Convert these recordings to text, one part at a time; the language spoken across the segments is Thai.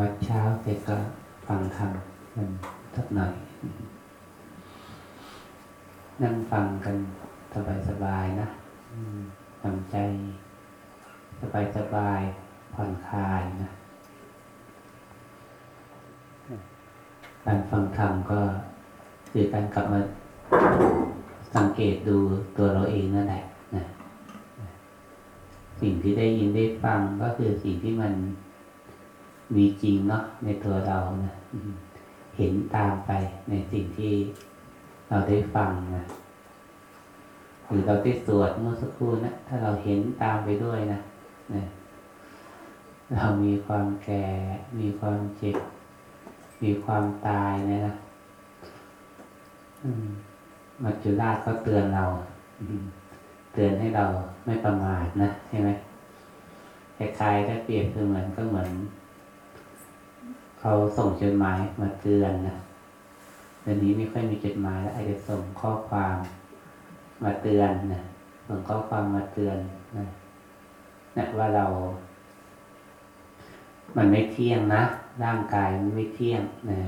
วัดเช้าเสร็จก็ฟังธรรมกันสักหน่อยนั่งฟังกันสบายๆนะทำใจ สบายๆผ่อนคลายนะการฟังธรรมก็คือการกลับมาสังเกตดูตัวเราเองนั่นแหละนะสิ่งที่ได้ยินได้ฟังก็คือสิ่งที่มัน มีจริงเนาะในตัวเรานะเห็นตามไปในสิ่งที่เราได้ฟังนะหรือเราได้สวดเมื่อสักครู่นะถ้าเราเห็นตามไปด้วยนะนะเรามีความแก่ มีความเจ็บ มีความตายนะนะมัจจุราชก็เตือนเราเตือนให้เราไม่ประมาทนะใช่ไหมคล้ายๆถ้าเปรียบคือเหมือนก็เหมือน เขาส่งจดหมายมาเตือนนะเดี๋ยวนี้ไม่ค่อยมีจดหมายแล้วอาจจะส่งข้อความมาเตือนนะส่งข้อความมาเตือนนะนะว่าเรา มันไม่เที่ยงนะร่างกายมันไม่เที่ยงนะ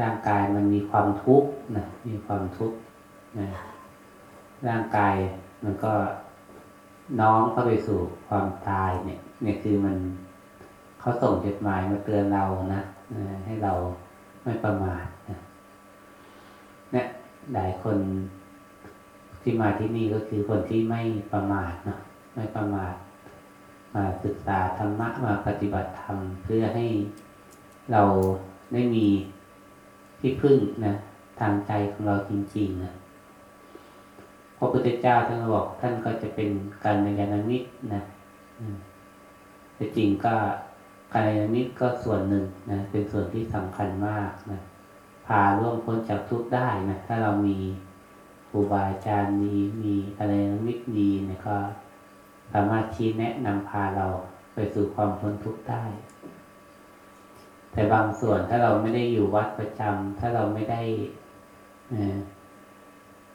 ร่างกายมันมีความทุกข์นะมีความทุกข์นะร่างกายมันก็น้องเข้าไปสู่ความตายเนี่ย เนี่ยคือมัน เขาส่งจดหมายมาเตือนเรานะให้เราไม่ประมาทนะเนี่ยหลายคนที่มาที่นี่ก็คือคนที่ไม่ประมาทนะไม่ประมาทมาศึกษาธรรมะมาปฏิบัติธรรมเพื่อให้เราได้มีที่พึ่งนะทางใจของเราจริงๆนะพระพุทธเจ้าท่านบอกท่านก็จะเป็นการในยานมิตรนะแต่จริงก็ การยนมิตรก็ส่วนหนึ่งนะเป็นส่วนที่สำคัญมากนะพาร่วมพ้นจากทุกข์ได้นะถ้าเรามีครูบาอาจารย์ดีมีอะไรมิตรดีนี่ยก็สามารถชี้แนะนำพาเราไปสู่ความพ้นทุกข์ได้ แต่บางส่วนถ้าเราไม่ได้อยู่วัดประจำถ้าเราไม่ได้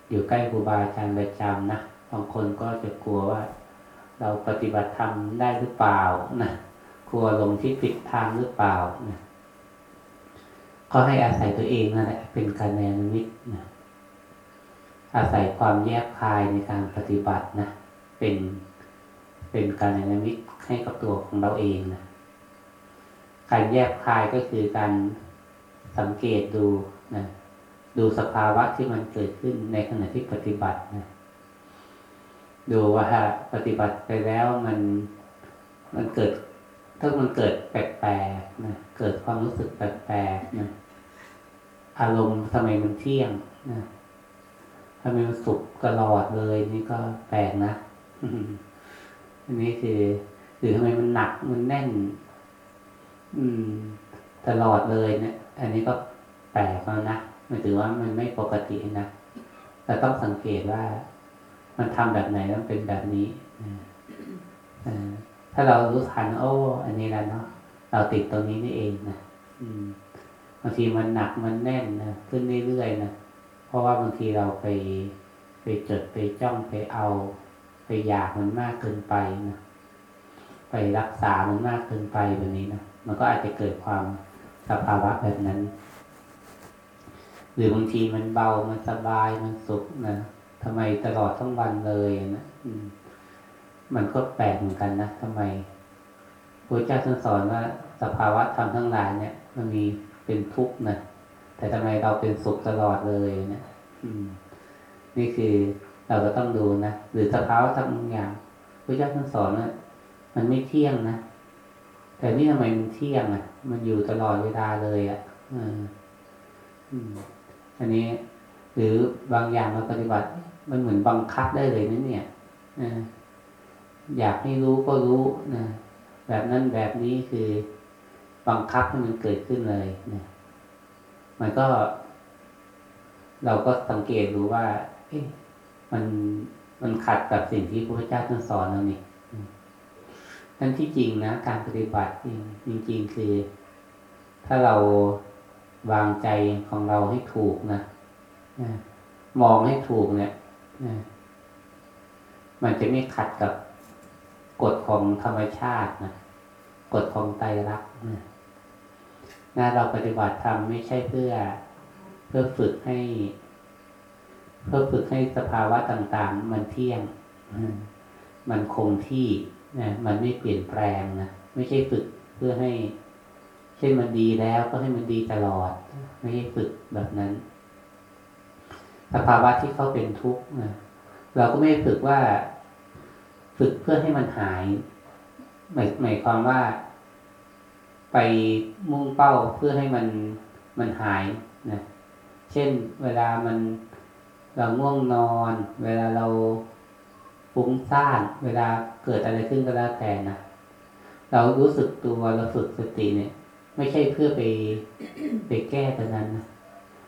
อยู่ใกล้ครูบาอาจารย์ประจำนะบางคนก็จะกลัวว่า เราปฏิบัติธรรมได้หรือเปล่านะ กลัวลงที่ผิดทางหรือเปล่านะก็ให้อาศัยตัวเองนั่นแหละเป็นการแนนมิตนะอาศัยความแยบคายในการปฏิบัตินะเป็นเป็นการแนนมิตให้กับตัวของเราเองนะการแยบคายก็คือการสังเกตดูนะดูสภาวะที่มันเกิดขึ้นในขณะที่ปฏิบัตินะดูว่าปฏิบัติไปแล้วมันมันเกิด ถ้ามันเกิดแปลกๆนะเกิดความรู้สึกแปลกๆนะอารมณ์ทำไมมันเที่ยงนะทำไมมันสุขตลอดเลย นี่ก็แปลกนะอันนี้คือหรือทำไมมันหนักมันแน่น อืม ตลอดเลยเนะี่ย อันนี้ก็แปลกแล้วนะมันถือว่ามันไม่ปกตินะเราต้องสังเกตว่า มันทำแบบไหนต้องเป็นแบบนี้นะ ถ้าเรารู้ทันโอ้อันนี้แหละเนาะเราติดตรงนี้นี่เองนะอืมบางทีมันหนักมันแน่นนะขึ้นเรื่อยๆนะเพราะว่าบางทีเราไปไปจดไปจ้องไปเอา ไปอยากมันมากเกินไปนะไปรักษามันมากเกินไปแบบนี้นะมันก็อาจจะเกิดความสภาวะแบบนั้น หรือบางทีมันเบามันสบายมันสุขนะทำไมตลอดทั้งวันเลยนะอืม มันก็แปลกเหมือนกันนะทำไมพระเจ้าท่านสอนว่าสภาวะธรรมทั้งหลายเนี่ย มันมีเป็นทุกข์นะแต่ทำไมเราเป็นสุขตลอดเลยเนะอืมนี่คือเราก็ต้องดูนะหรือสภาวะธรรมบางอย่างพระเจ้าท่านสอนว่ามันไม่เที่ยงนะแต่นี่ทำไมมันเที่ยงอะ มันอยู่ตลอดเวลาเลยอะอันนี้ หรือบางอย่างเราปฏิบัติ มันเหมือนบังคับได้เลยนะเนี่ยอ อยากให้รู้ก็รู้นะแบบนั้นแบบนี้คือบังคับให้มันเกิดขึ้นเลยนะมันก็ เราก็สังเกตดูว่า เอ๊ะมันมันขัดกับสิ่งที่พระพุทธเจ้าท่านสอนเรานี่นั่นที่จริงนะ การปฏิบัติจริงจริงคือ ถ้าเราวางใจของเราให้ถูกนะมองให้ถูกเนี่ยมันจะไม่ขัดกับ กฎของธรรมชาตินะกฎของไตรลักษณ์นะนะเราปฏิบัติธรรมไม่ใช่เพื่อเพื่อฝึกให้ เพื่อฝึกให้สภาวะต่างๆ มันเที่ยง มันคงที่นะมันไม่เปลี่ยนแปลงนะไม่ใช่ฝึกเพื่อให้เช่นมันดีแล้วก็ให้มันดีตลอด ไม่ใช่ฝึกแบบนั้น สภาวะที่เขาเป็นทุกข์นะเราก็ไม่ฝึกว่า ฝึกเพื่อให้มันหายหมายหมายความว่า ไปมุ่งเป้าเพื่อให้มันมันหายนะเช่นเวลามันเราง่วงนอน เวลาเราฟุ้งซ่าน เวลาเกิดอะไรขึ้นก็แล้วแต่นะเรารู้สึกตัวเราฝึกสติเนี่ย ไม่ใช่เพื่อไปไปแก้ตัวนั้นนะ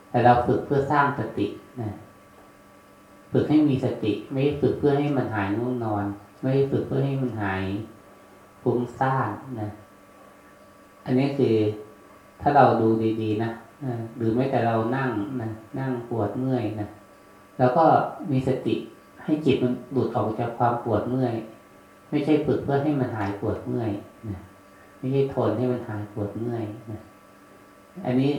แต่เราฝึกเพื่อสร้างสตินะฝึกให้มีสติ ไม่ฝึกเพื่อให้มันหายง่วงนอน ไม่ฝึกเพื่อให้มันหายฟุ้งซ่านนะ อันนี้คือถ้าเราดูดีๆนะหรือไม่แต่เรานั่งนะนั่งปวดเมื่อยนะแล้วก็มีสติให้จิตมันหลุดออกจากความปวดเมื่อย ไม่ใช่ฝึกเพื่อให้มันหายปวดเมื่อยนะไม่ใช่ทนให้มันหายปวดเมื่อยนะอันนี้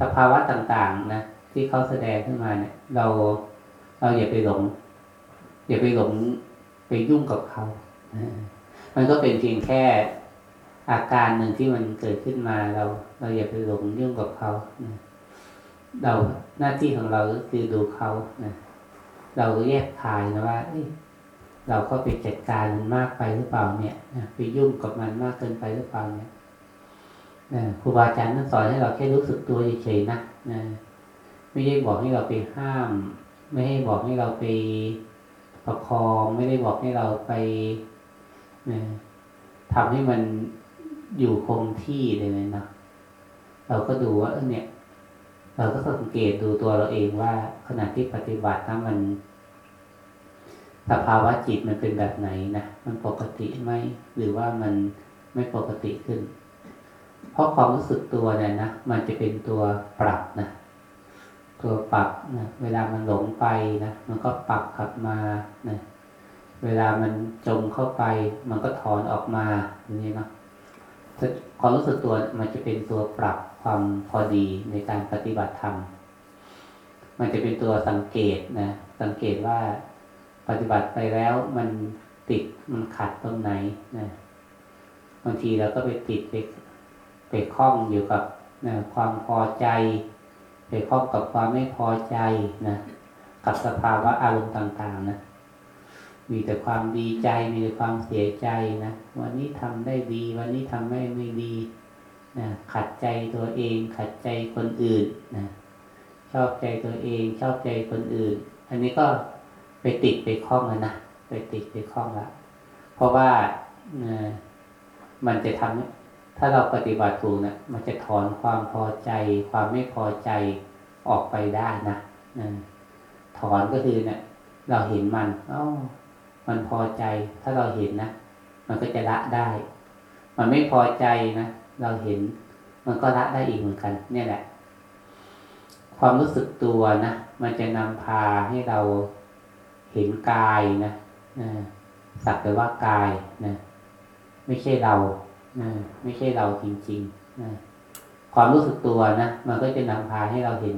สภาวะต่างๆนะที่เขาแสดงขึ้นมาเนี่ย เราเราอย่าไปหลง อย่าไปหลง ไปยุ่งกับเขามันก็เป็นเพียงแค่อาการหนึ่งที่มันเกิดขึ้นมาเรา เราอย่าไปหลงยุ่งกับเขาเราหน้าที่ของเราก็คือดูเขาเราแยกทายนะว่าเราก็ไปจัดการมันมากไปหรือเปล่าเนี่ยไปยุ่งกับมันมากเกินไปหรือเปล่าเนี่ยครูบาอาจารย์ท่านสอนให้เราแค่รู้สึกตัวเฉยๆนะไม่ได้บอกให้เราไปห้าม ไม่ให้บอกให้เราไป ประคองไม่ได้บอกให้เราไปนะทำให้มันอยู่คงที่เลยนะเราก็ดูว่าเออเนี่ย เราก็สังเกตดูตัวเราเองว่าขณะที่ปฏิบัติถ้ามัน สภาวะจิตมันเป็นแบบไหนนะมันปกติไหมหรือว่ามันไม่ปกติขึ้น เพราะความรู้สึกตัวเนี่ยนะมันจะเป็นตัวปรับนะ ตัวปรับนะเวลามันหลงไปนะมันก็ปรับกลับมานะเวลามันจมเข้าไป มันก็ถอนออกมาอย่างนี้นะความรู้สึกตัวมันจะเป็นตัวปรับความพอดีในการปฏิบัติธรรม มันจะเป็นตัวสังเกตนะ สังเกตว่าปฏิบัติไปแล้วมันติดมันขัดตรงไหนนะบางทีเราก็ไปติดไปไปคล้องอยู่กับนะความพอใจ ไปคล้องกับความไม่พอใจนะกับสภาวะอารมณ์ต่าง ๆ นะ มีแต่ความดีใจ มีแต่ความเสียใจนะ วันนี้ทำได้ดี วันนี้ทำไม่ไม่ดีนะขัดใจตัวเอง ขัดใจคนอื่นนะชอบใจตัวเอง ชอบใจคนอื่น อันนี้ก็ไปติดไปคล้องแล้วนะไปติดไปคล้องละเพราะว่ามันจะทำ ถ้าเราปฏิบัติถูกนะมันจะถอนความพอใจ ความไม่พอใจออกไปได้นะถอนก็คือเนะี่ย เราเห็นมันอ๋อมันพอใจ ถ้าเราเห็นนะมันก็จะละได้ มันไม่พอใจนะเราเห็น มันก็ละได้อีกเหมือนกัน เนี่ยแหละ ความรู้สึกตัวนะมันจะนำพาให้เราเห็นกายนะสักแต่ว่ากายนะไม่ใช่เรา ไม่ใช่เราจริงๆนะความรู้สึกตัวนะมันก็จะนำพาให้เราเห็น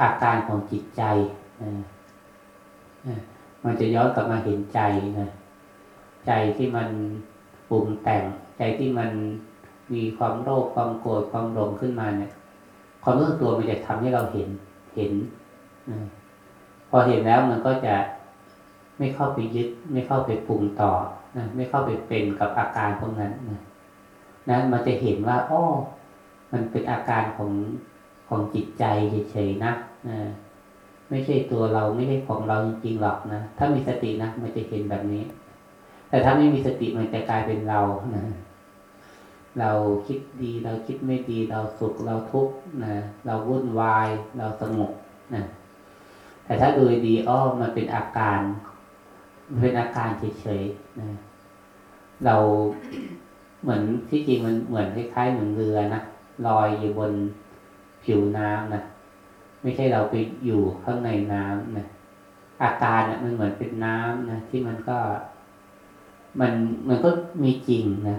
อาการของจิตใจนะมันจะย้อนกลับมาเห็นใจนะใจที่มันปรุงแต่ง ใจที่มันมีความโลภความโกรธความหลงขึ้นมาเนี่ย ความรู้สึกตัวมันจะทำให้เราเห็นเห็นพอเห็นแล้วมันก็จะไม่เข้าไปยึด ไม่เข้าไปปรุงต่อ นะไม่เข้าไปเป็นกับอาการพวกนั้นนะนั้นมันจะเห็นว่าอ้อมันเป็นอาการของของจิตใจเฉยๆนะนะไม่ใช่ตัวเราไม่ใช่ของเราจริงๆหรอกนะถ้ามีสตินะมันจะเห็นแบบนี้ แต่ถ้าไม่มีสติมันจะกลายเป็นเรานะเราคิดดีเราคิดไม่ดีเราสุขเราทุกข์นะเราวุ่นวายเราสงบนะแต่ถ้าดูดีอ้อมันเป็นอาการ เป็นอาการเฉยๆนะเราเหมือนที่จริงมันเหมือนคล้ายๆเหมือนเรือนะลอยอยู่บนผิวน้ำนะไม่ใช่เราไปอยู่ข้างในน้ำนะอาการเนี่ยมันเหมือนเป็นน้ำนะที่มันก็ มันมันก็มีจริงนะ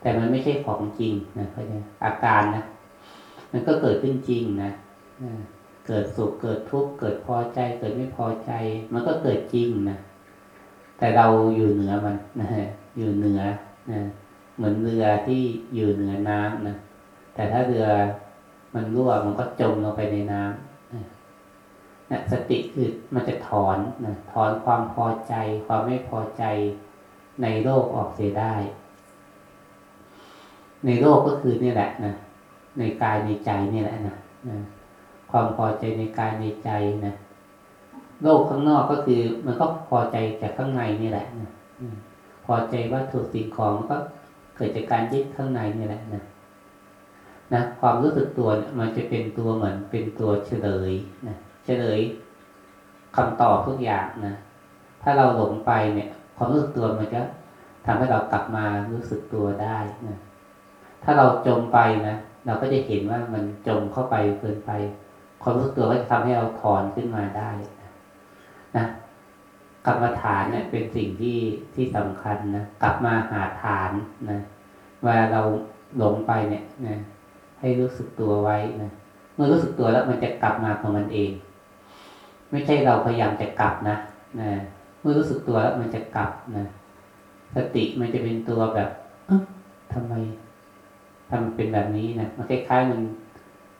แต่มันไม่ใช่ของจริงนะเขาจะอาการนะมันก็เกิดขึ้นจริงนะเกิดสุขเกิดทุกข์เกิดพอใจ เกิดไม่พอใจ มันก็เกิดจริงนะ แต่เราอยู่เหนือมันนะฮะอยู่เหนือนะเหมือนเรือที่อยู่เหนือน้ำนะแต่ถ้าเรือมันรั่วมันก็จมลงไปในน้ำนะสติคือมันจะถอนนะถอนความพอใจ ความไม่พอใจในโลกออกเสียได้ ในโลกก็คือนี่แหละนะในกายในใจนี่แหละนะนะความพอใจในกายในใจนะ โลกข้างนอกก็คือ มันก็พอใจจากข้างในนี่แหละนะพอใจว่าถูกสิ่งของก็เกิดจากการยึดข้างในนี่แหละนะนะความรู้สึกตัวเนี่ยมันจะเป็นตัวเหมือนเป็นตัวเฉลยนะเฉลยคำตอบทุกอย่างนะถ้าเราหลงไปเนี่ย ความรู้สึกตัวมันจะทำให้เรากลับมารู้สึกตัวได้นะถ้าเราจมไปนะเราก็จะเห็นว่ามันจมเข้าไปเกินไป ความรู้สึกตัวก็จะทำให้เราถอนขึ้นมาได้ นะกรรมฐานเนี่ย เป็นสิ่งที่ที่สำคัญนะกลับมาหาฐานนะเวลาเราหลงไปเนี่ยนะให้รู้สึกตัวไว้นะเมื่อรู้สึกตัวแล้วมันจะกลับมาของมันเอง ไม่ใช่เราพยายามจะกลับนะนะเมื่อรู้สึกตัวแล้วมันจะกลับนะสติมันจะเป็นตัวแบบเออทำไมทำเป็นแบบนี้นะมันคล้ายๆมัน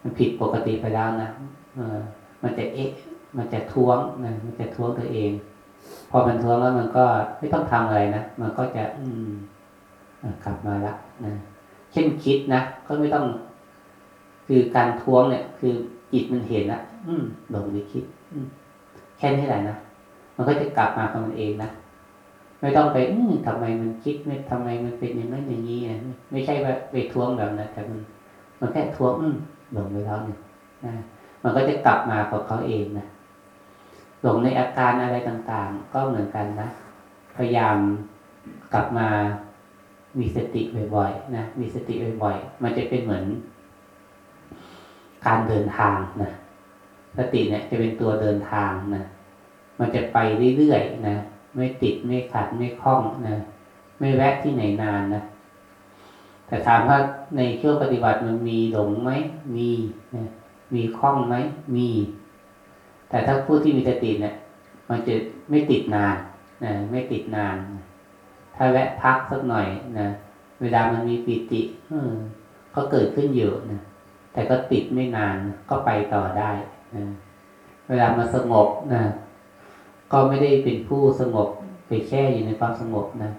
มันผิดปกติไปแล้วนะเออมันจะเอ๊ะ มันจะท้วงนะมันจะท้วงตัวเอง พอมันท้วงแล้วมันก็ไม่ต้องทำอะไรนะมันก็จะ อืมกลับมาละนะเช่นคิดนะก็ไม่ต้อง คือการท้วงเนี่ย คือจิตมันเห็นละอืมหลงไปคิด อืมแค่นี้แหละนะมันก็จะกลับมาของมันเองนะไม่ต้องไป อืมทำไมมันคิดไม่ทำไมมันเป็นอย่างนั้นอย่างนี้นะไม่ใช่ว่าไปท้วงแบบนั้นแต่มันมันแค่ท้วงอืมหลงไปแล้วเนี่ยนะมันก็จะกลับมาของเขาเองนะ หลงในอาการอะไรต่างๆ ก็เหมือนกันนะ พยายามกลับมามีสติบ่อยๆนะมีสติบ่อยๆมันจะเป็นเหมือน การเดินทางนะสติเนี่ยจะเป็นตัวเดินทางนะมันจะไปเรื่อยๆนะไม่ติดไม่ขัดไม่คล้องนะไม่แวะที่ไหนนานนะแต่ถามว่าในช่วงปฏิบัติมันมีหลงไหมมีนะมีคล้องไหมมี แต่ถ้าผู้ที่มีสติเนี่ย มันจะไม่ติดนานนะไม่ติดนาน ถ้าแวะพักสักหน่อยนะเวลามันมีปิติเออก็เกิดขึ้นอยู่นะแต่ก็ติดไม่นานก็ไปต่อได้นะเวลามาสงบนะก็ไม่ได้เป็นผู้สงบไปแช่อยู่ในความสงบนะ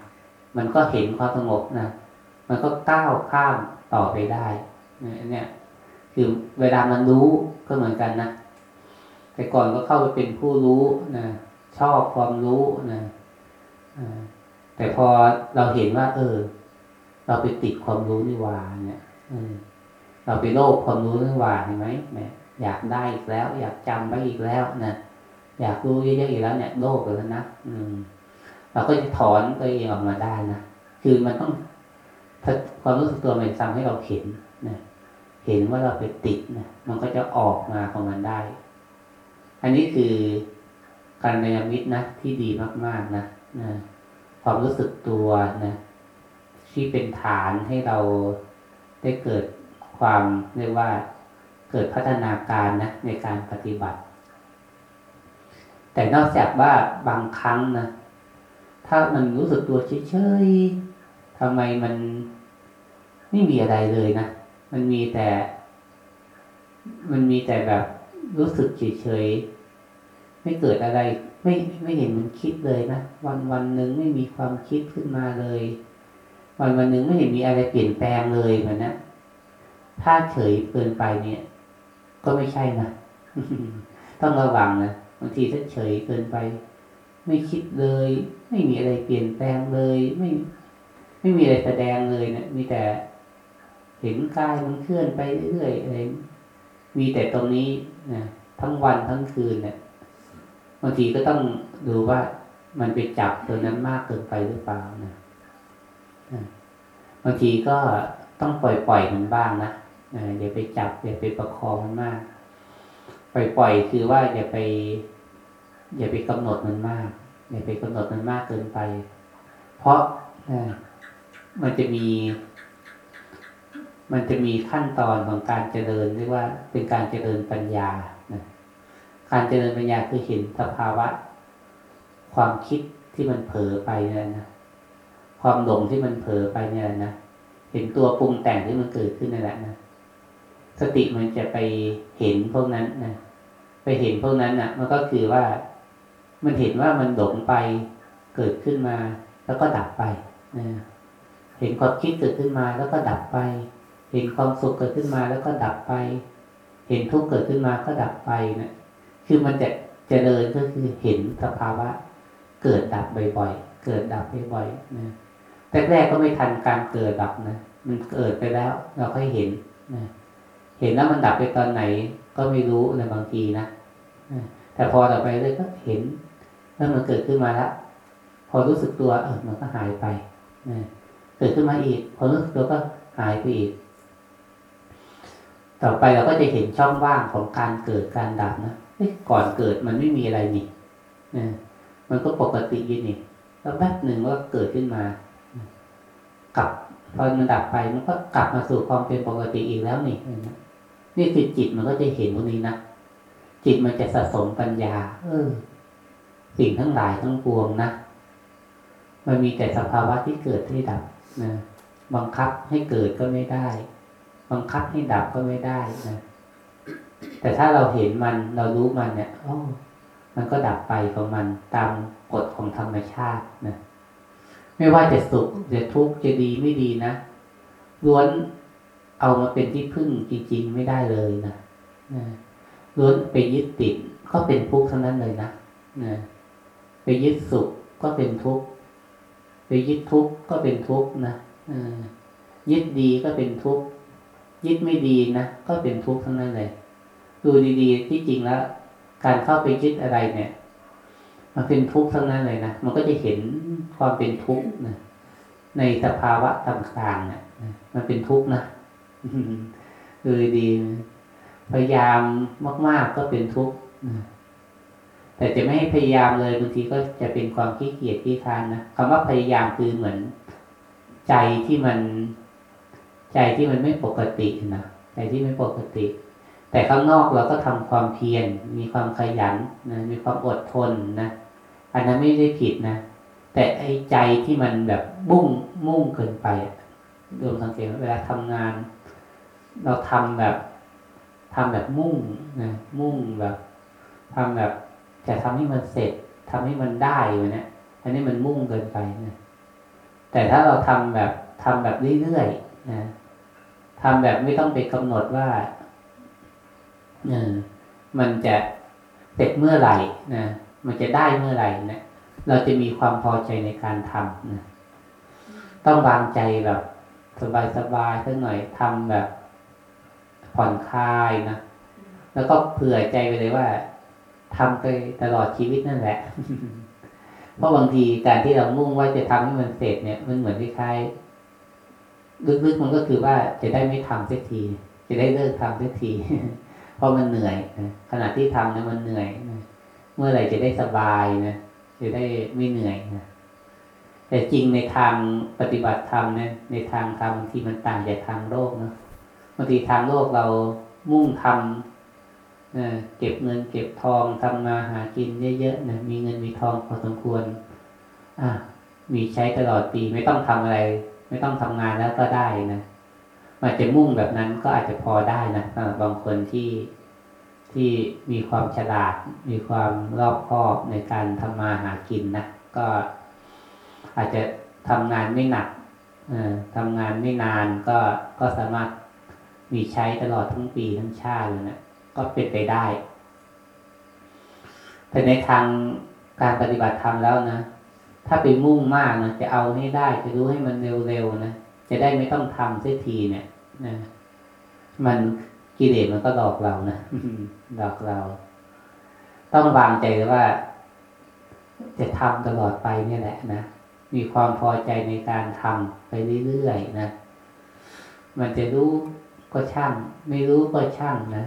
มันก็เห็นความสงบนะมันก็ก้าวข้ามต่อไปได้เนี่ย คือเวลามันรู้ก็เหมือนกันนะ แต่ก่อนก็เข้าไปเป็นผู้รู้นะชอบความรู้นะแต่พอเราเห็นว่า เออ เราไปติดความรู้นี่ว่าเนี่ยเราไปโลภความรู้นี่ว่าเห็นไหมเนี่ยอยากได้อีกแล้ว อยากจำไว้อีกแล้วนะอยากรู้เยอะๆอีกแล้ว เนี่ยโลภแล้วนะอืม เราก็จะถอนตัวเองออกมาได้นะคือมันต้องความรู้สึกตัวมันทำให้เราเห็นนะเห็นว่าเราไปติดนะมันก็จะออกมาของมันได้ อันนี้คือการในมิตรนะที่ดีมากๆนะนะความรู้สึกตัวนะที่เป็นฐานให้เราได้เกิดความเรียกว่าเกิดพัฒนาการนะในการปฏิบัติ แต่นอกจากว่าบางครั้งนะถ้ามันรู้สึกตัวเฉยๆทำไมมันไม่มีอะไรเลยนะมันมีแต่ มันมีแต่แบบ รู้สึกเฉยๆไม่เกิดอะไร ไม่ไม่เห็นมันคิดเลยนะวันวันหนึ่งไม่มีความคิดขึ้นมาเลย วันวันหนึ่งไม่เห็นมีอะไรเปลี่ยนแปลงเลยเหมือนนะถ้าเฉยเกินไปเนี่ย ก็ไม่ใช่นะต้องระวังนะบางทีถ้าเฉยเกินไป ไม่คิดเลย ไม่มีอะไรเปลี่ยนแปลงเลย ไม่ ไม่มีอะไรแสดงเลยเนะี่ยมีแต่เห็นกายมันเคลื่อนไปเรื่อยๆอะไร มีแต่ตรงนี้นะทั้งวันทั้งคืนเนี่ยบางทีก็ต้องดูว่ามันไปจับตัวนั้นมากเกินไปหรือเปล่านะบางทีก็ต้องปล่อยปล่อยมันบ้างนะอย่าไปจับอย่าไปประคองมันมาก ปล่อยปล่อยคือว่าอย่าไป อย่าไปกำหนดมันมาก อย่าไปกำหนดมันมากเกินไป เพราะมันจะมี มันจะมีขั้นตอนของการเจริญเรียกว่าเป็นการเจริญปัญญานะการเจริญปัญญาคือเห็นสภาวะ ความคิดที่มันเผลอไปเนี่ยนะความหลงที่มันเผลอไปเนี่ยนะเห็นตัวปรุงแต่งที่มันเกิดขึ้นนั่นแหละนะสติมันจะไปเห็นพวกนั้นนะไปเห็นพวกนั้นนะ่ะ มันก็คือว่ามันเห็นว่ามันหลงไปเกิดขึ้นมา แล้วก็ดับไปนะเห็นความคิดเกิดขึ้นมาแล้วก็ดับไป เห็นความสุขเกิดขึ้นมาแล้วก็ดับไป เห็นทุกข์เกิดขึ้นมาก็ดับไปเนะคือมันจะเจริญก็คือเห็นสภาวะ เกิดดับบ่อยๆ เกิดดับบ่อยๆนะแรกๆก็ไม่ทันการเกิดดับนะ มันเกิดไปแล้ว เราค่อยเห็นนะเห็นแล้วมันดับไปตอนไหน ก็ไม่รู้ในบางทีนะแต่พอต่อไปเรื่อยก็เห็นแล้วมันเกิดขึ้นมาแล้วพอรู้สึกตัวเออมันก็หายไปนะเกิดขึ้นมาอีก พอรู้สึกตัวก็หายไปอีก ต่อไปเราก็จะเห็นช่องว่างของการเกิดการดับนะก่อนเกิดมันไม่มีอะไรนี่นะมันก็ปกติยินนี่แล้วแป๊บหนึ่งก็เกิดขึ้นมากลับพอมันดับไปมันก็กลับมาสู่ความเป็นปกติอีกแล้วนี่นี่คือจิตมันก็จะเห็นตรงนี้นะจิตมันจะสะสมปัญญา เออ สิ่งทั้งหลายทั้งปวงนะมันมีแต่สภาวะที่เกิดที่ดับนะบังคับให้เกิดก็ไม่ได้ บังคับให้ดับก็ไม่ได้นะแต่ถ้าเราเห็นมันเรารู้มันเนี่ยโอ้มันก็ดับไปของมันตามกฎของธรรมชาตินะไม่ว่าจะสุขจะทุกข์จะดีไม่ดีนะล้วนเอามาเป็นที่พึ่งจริง ๆ ไม่ได้เลยนะนะล้วนไปยึดติดก็เป็นทุกข์ทั้งนั้นเลยนะนะไปยึดสุขก็เป็นทุกข์ไปยึดทุกข์ก็เป็นทุกข์นะยึดดีก็เป็นทุกข์ ยึดไม่ดีนะก็เป็นทุกข์ทั้งนั้นเลย ดูดีๆที่จริงแล้ว การเข้าไปยึดอะไรเนี่ย มันเป็นทุกข์ทั้งนั้นเลยนะมันก็จะเห็นความเป็นทุกข์นะในสภาวะต่างๆเนี่ยมันเป็นทุกข์นะดูดีพยายามมาก ๆก็เป็นทุกข์แต่จะไม่ให้พยายามเลยบางทีก็จะเป็นความขี้เกียจขี้คานนะคำว่าพยายามคือเหมือน ใจที่มัน ใจที่มันไม่ปกตินะใจที่ไม่ปกติ แต่ข้างนอกเราก็ทำความเพียรมีความขยันนะมีความอดทนนะอันนั้นไม่ได้ผิดนะแต่ไอ้ใจที่มันแบบมุ่งมุ่งเกินไปรวมสังเกตเวลาทำงาน เราทำแบบทำแบบมุ่งนะมุ่งแบบทำแบบจะทำให้มันเสร็จทำให้มันได้อยู่เนี่ยอันนี้มันมุ่งเกินไปนะแต่ถ้าเราทำแบบทำแบบเรื่อยๆนะ ทำแบบไม่ต้องไปกำหนดว่าเออมันจะเสร็จเมื่อไหร่นะมันจะได้เมื่อไหร่นะเราจะมีความพอใจในการทำนะต้องวางใจแบบสบายๆสักหน่อยทำแบบ ผ่อนคลายนะแล้วก็เผื่อใจไปเลยว่าทำไปตลอดชีวิตนั่นแหละ เพราะบางทีการที่เรามุ่งว่าจะทำให้มันเสร็จเนี่ย มันเหมือนคล้าย ลึกๆมันก็คือว่าจะได้ไม่ทำสักที จะได้เลิกทำสักที เพราะมันเหนื่อยนะขณะที่ทำเนี่ยมันเหนื่อยนะเมื่อไหร่จะได้สบายนะจะได้ไม่เหนื่อยนะแต่จริงในทางปฏิบัติธรรมเนี่ยในทางธรรมที่มันต่างจากทางโลกนะบางทีทางโลกเรามุ่งทำนะเก็บเงิน เก็บทองทำมาหากินเยอะๆนะมีเงินมีทองพอสมควร อ่ามีใช้ตลอดปีไม่ต้องทำอะไร ไม่ต้องทำงานแล้วก็ได้นะมันจะมุ่งแบบนั้นก็อาจจะพอได้นะสำหรับบางคนที่ที่มีความฉลาด มีความรอบคอบในการทำมาหากินนะก็อาจจะทำงานไม่หนักทำงานไม่นานก็ก็สามารถมีใช้ตลอดทั้งปีทั้งชาติเลยนะก็เป็นไปได้ แต่ในทางการปฏิบัติธรรมแล้วนะ ถ้าไปมุ่งมากนะจะเอาให้ได้จะรู้ให้มันเร็วๆนะจะได้ไม่ต้องทำเสียทีเนี่ยนะมันกิเลสมันก็หลอกเรานะหลอกเรา ต้องวางใจว่า จะทำตลอดไปเนี่ยแหละนะมีความพอใจในการทำไปเรื่อยๆนะมันจะรู้ก็ช่าง ไม่รู้ก็ช่างนะ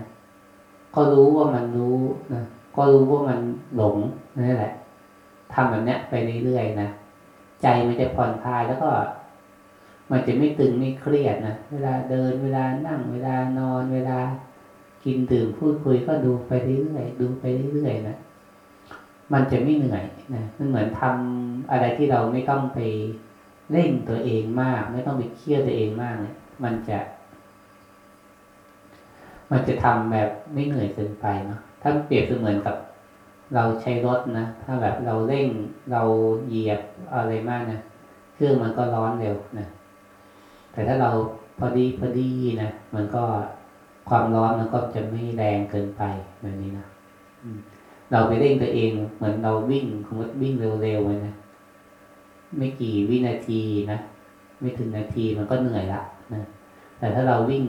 ก็รู้ว่ามันรู้นะก็รู้ว่ามันหลงนั่นแหละ ทำแบบนี้ไปเรื่อยๆนะใจมันจะผ่อนคลายแล้วก็ มันจะไม่ตึงไม่เครียดนะเวลาเดินเวลานั่ง เวลานอนเวลา กินดื่มพูดคุยก็ดูไปเรื่อยๆดูไปเรื่อยๆนะมันจะไม่เหนื่อยนะมันเหมือนทำอะไรที่เราไม่ต้องไปเร่งตัวเองมาก ไม่ต้องไปเครียดตัวเองมากเนี่ยมันจะ มันจะทำแบบไม่เหนื่อยเกินไปเนาะถ้าเปรียบเสมือนกับ เราใช้รถนะ ถ้าแบบเราเร่งเราเหยียบอะไรมากนะเครื่องมันก็ร้อนเร็วนะแต่ถ้าเราพอดีพอดีนะมันก็ความร้อนมันก็จะไม่แรงเกินไปแบบนี้นะเราไปเร่งตัวเองเหมือนเราวิ่งสมมติวิ่งเร็วๆนะไม่กี่วินาทีนะไม่ถึงนาทีมันก็เหนื่อยละนะแต่ถ้าเราวิ่ง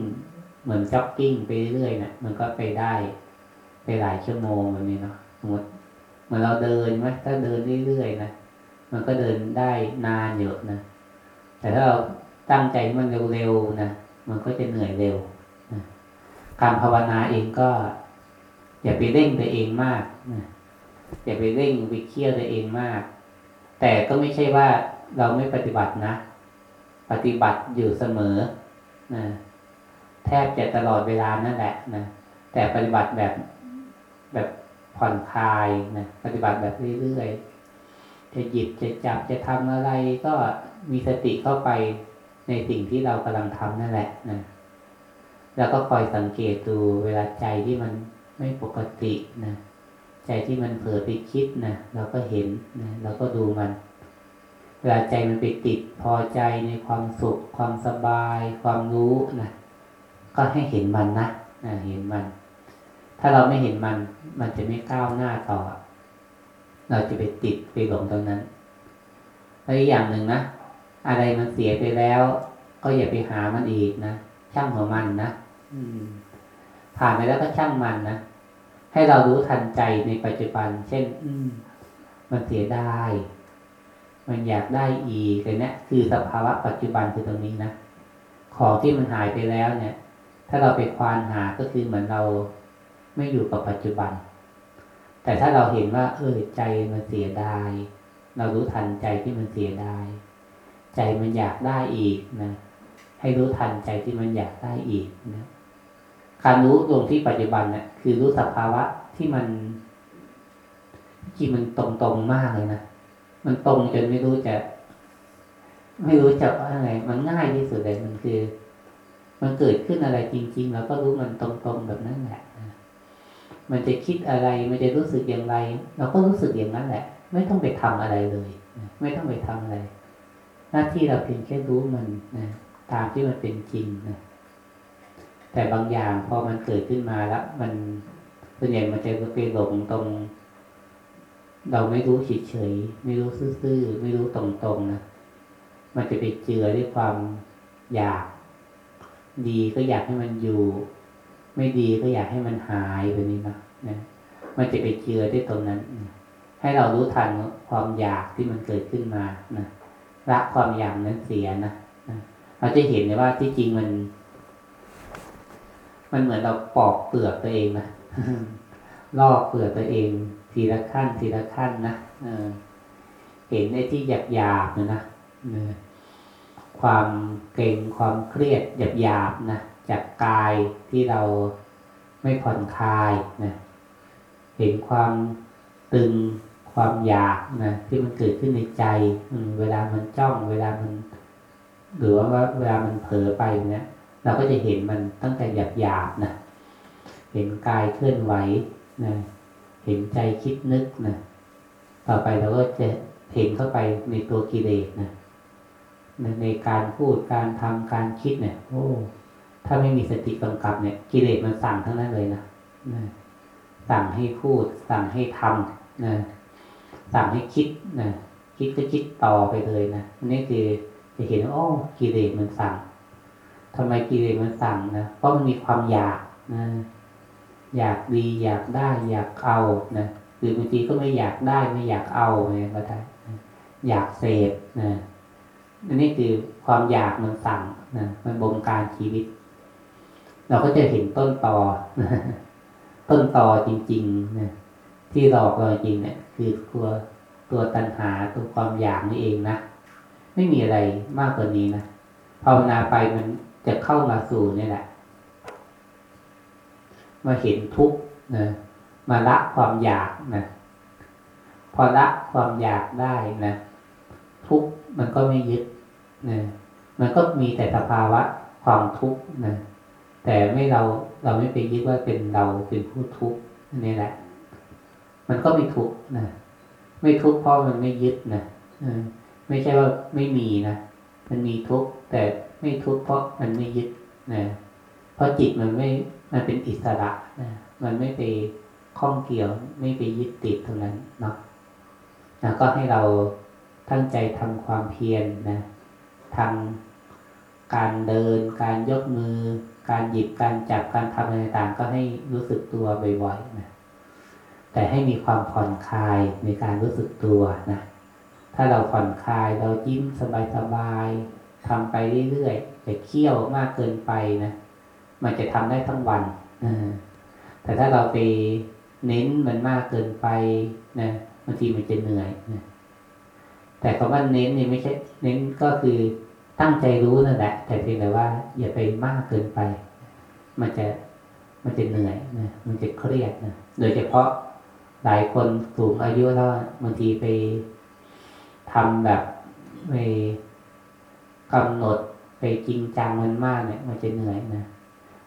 เหมือนจ็อกกิ้งไปเรื่อยๆนะมันก็ไปได้ไปหลายชั่วโมงแบบนี้เนาะ มมติเหมือนเราเดินไหมถ้าเดินเรื่อยๆนะมันก็เดินได้นานเยอะนะแต่ถ้าเราตั้งใจมันเร็วๆนะมันก็จะเหนื่อยเร็วนะการภาวนาเองก็ อย่าไปเร่งตัวเองมากนะอย่าไปเร่งไปเครียวตัวเองมาก แต่ก็ไม่ใช่ว่าเราไม่ปฏิบัตินะ ปฏิบัติอยู่เสมอนะแทบจะตลอดเวลานั่นแหละนะแต่ปฏิบัติแบบแบบ ผ่อนคลายนะปฏิบัติแบบเรื่อยๆจะหยิบจะจับจะทำอะไรก็มีสติเข้าไปในสิ่งที่เรากำลังทำนั่นแหละนะแล้วก็คอยสังเกตดูเวลาใจที่มันไม่ปกตินะใจที่มันเผลอไปคิดนะเราก็เห็นนะเราก็ดูมัน เวลาใจมันไปติดพอใจในความสุข ความสบาย ความรู้นะก็ให้เห็นมันนะนะเห็นมัน ถ้าเราไม่เห็นมัน มันจะไม่ก้าวหน้าต่อ เราจะไปติดไปหลงตรงนั้นแล้วอีกอย่างหนึ่งนะ อะไรมันเสียไปแล้ว ก็อย่าไปหามันอีกนะ ช่างหัวมันนะผ่านไปแล้วก็ช่างมันนะ ให้เรารู้ทันใจในปัจจุบัน เช่น อืมมันเสียได้ มันอยากได้อีกเลยเนะี่ยคือสภาวะปัจจุบันคือตรงนี้นะ ของที่มันหายไปแล้วเนี่ย ถ้าเราไปควานหาก็คือเหมือนเรา ไม่อยู่กับปัจจุบัน แต่ถ้าเราเห็นว่า เออใจมันเสียดาย เรารู้ทันใจที่มันเสียดาย ใจมันอยากได้อีกนะ ให้รู้ทันใจที่มันอยากได้อีกนะ การรู้ตรงที่ปัจจุบันเนะี่ยคือรู้สภาวะที่มันที่มันตรงๆมากเลยนะ มันตรงจนไม่รู้จะ ไม่รู้จะว่าไงมันง่ายที่สุดเลยมันคือ มันเกิดขึ้นอะไรจริงๆเราก็รู้มันตรงๆแบบนั้นแหละ มันจะคิดอะไร มันจะรู้สึกอย่างไร เราก็รู้สึกอย่างนั้นแหละ ไม่ต้องไปทำอะไรเลย ไม่ต้องไปทำอะไร หน้าที่เราเพียงแค่รู้มันนะตามที่มันเป็นจริงนะแต่บางอย่างพอมันเกิดขึ้นมาแล้ว มันส่วนใหญ่มันจะไปหลงตรง เราไม่รู้เฉยๆไม่รู้ซื่อๆไม่รู้ตรงๆนะมันจะไปเจือด้วยความอยาก ดีก็อยากให้มันอยู่ ไม่ดีก็อยากให้มันหายแบบนี้นะนะมันจะไปเจือด้ตรงนั้น ให้เรารู้ทันความอยากที่มันเกิดขึ้นมานะละความอยากนั้นเสียนะนะเราจะเห็นเลยว่าที่จริงมัน มันเหมือนเราปอกเปลือกตัวเองนะลอกเปลือกตัวเอง ทีละขั้น ทีละขั้นนะเห็นไอ้ที่หยาบหยาบนะความเกรงความเครียดหยาบหยาบนะ จากกายที่เราไม่ผ่อนคลายนะเห็นความตึงความอยากนะที่มันเกิดขึ้นในใจเวลามันจ้องเวลามันหรือว่าเวลามันเผลอไปเนี่ยเราก็จะเห็นมันตั้งแต่หยาบหยาบนะเห็นกายเคลื่อนไหวนะเห็นใจคิดนึกนะต่อไปเราก็จะเห็นเข้าไปในตัวกิเลสนะในการพูดการทำการคิดเนี่ยโอ้ ถ้าไม่มีสติกำกับเนี่ย กิเลสมันสั่งทั้งนั้นเลยนะนะสั่งให้พูด สั่งให้ทำนะสั่งให้คิดนะคิดก็คิดต่อไปเลยนะนี่คือจะเห็นว่าโอ้กิเลสมันสั่งทำไมกิเลสมันสั่งนะเพราะมันมีความอยากนะอยากดีอยากได้ อยากเอานะหรือบางทีก็ไม่อยากได้ไม่อยากเอาเนี่ยก็ได้อยากเสพนะนี่คือความอยากมันสั่งนะมันบงการชีวิต เราก็จะเห็นต้นตอต้นตอจริงๆนะที่หลอกเราจริงเนี่ย คือตัวตัวตัณหาตัวความอยากนี่เองนะไม่มีอะไรมากกว่านี้นะภาวนาไปมันจะเข้ามาสู่นี่แหละ มาเห็นทุกข์นะมาละความอยากนะพอละความอยากได้นะทุกข์มันก็ไม่ยึดนะมันก็มีแต่สภาวะความทุกข์นะ แต่ไม่เราเราไม่ไปยึดว่าเป็นเราเป็นผู้ทุกข์นี่แหละ มันก็ไม่ทุกข์นะไม่ทุกข์เพราะมันไม่ยึดนะไม่ใช่ว่าไม่มีนะมันมีทุกข์แต่ไม่ทุกข์เพราะมันไม่ยึดนะเพราะจิตมันไม่มันเป็นอิสระนะมันไม่ไปข้องเกี่ยว ไม่ไปยึดติดตรงนั้นเนาะนะก็ให้เราตั้งใจทำความเพียรนะทำการเดินการยกมือ การหยิบการจับการทำอะไรต่างก็ให้รู้สึกตัวบ่อยๆนะแต่ให้มีความผ่อนคลายในการรู้สึกตัวนะถ้าเราผ่อนคลายเรายิ้มสบายๆทำไปเรื่อยๆแต่เคี่ยวมากเกินไปนะมันจะทำได้ทั้งวันแต่ถ้าเราไปเน้นมันมากเกินไปนะบางทีมันจะเหนื่อยนะแต่คำว่าเน้นเนี่ยไม่ใช่ เน้นก็คือ ตั้งใจรู้นั่นแหละ แต่เพียงแต่ว่า อย่าไปมากเกินไป มันจะมันจะเหนื่อยนะมันจะเครียดนะโดยเฉพาะหลายคนสูงอายุแล้วบางทีไปทำแบบไปกำหนดไปจริงจังมันมากเนี่ย มันจะเหนื่อยนะ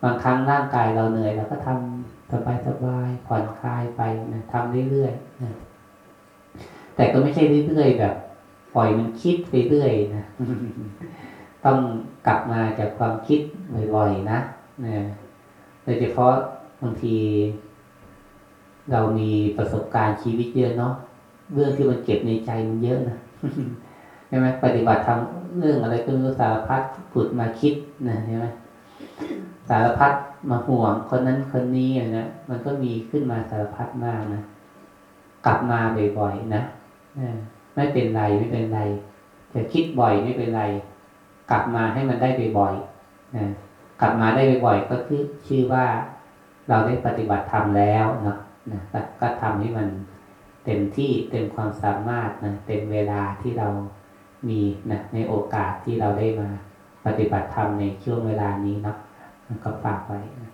บางครั้งร่างกายเราเหนื่อยเราก็ทำสบายๆผ่อนคลายไปนะทำเรื่อยๆนะแต่ก็ไม่ใช่เรื่อยๆแบบ ล่อยมันคิดไปเรื่อยนะ ต้องกลับมาจากความคิดบ่อยๆนะนะโดยเฉพาะบางที เรามีประสบการณ์ชีวิตเยอะเนาะเรื่องที่มันเก็บในใจมันเยอะนะใช่ไหมปฏิบัติทำเรื่องอะไรก็รู้สารพัดผุดมาคิดนะใช่ไหมสารพัดมาห่วงคนนั้นคนนี้นะมันก็มีขึ้นมาสารพัดมากนะกลับมาบ่อยๆนะ ไม่เป็นไรไม่เป็นไรจะคิดบ่อยไม่เป็นไร กลับมาให้มันได้บ่อยๆนะกลับมาได้บ่อยๆก็คือชื่อว่าเราได้ปฏิบัติธรรมแล้วเนาะนะก็ทำให้มันเต็มที่เต็มความสามารถนะเต็มเวลาที่เรามีนะในโอกาสที่เราได้มาปฏิบัติธรรมในช่วงเวลานี้เนาะก็ฝากไว้นะ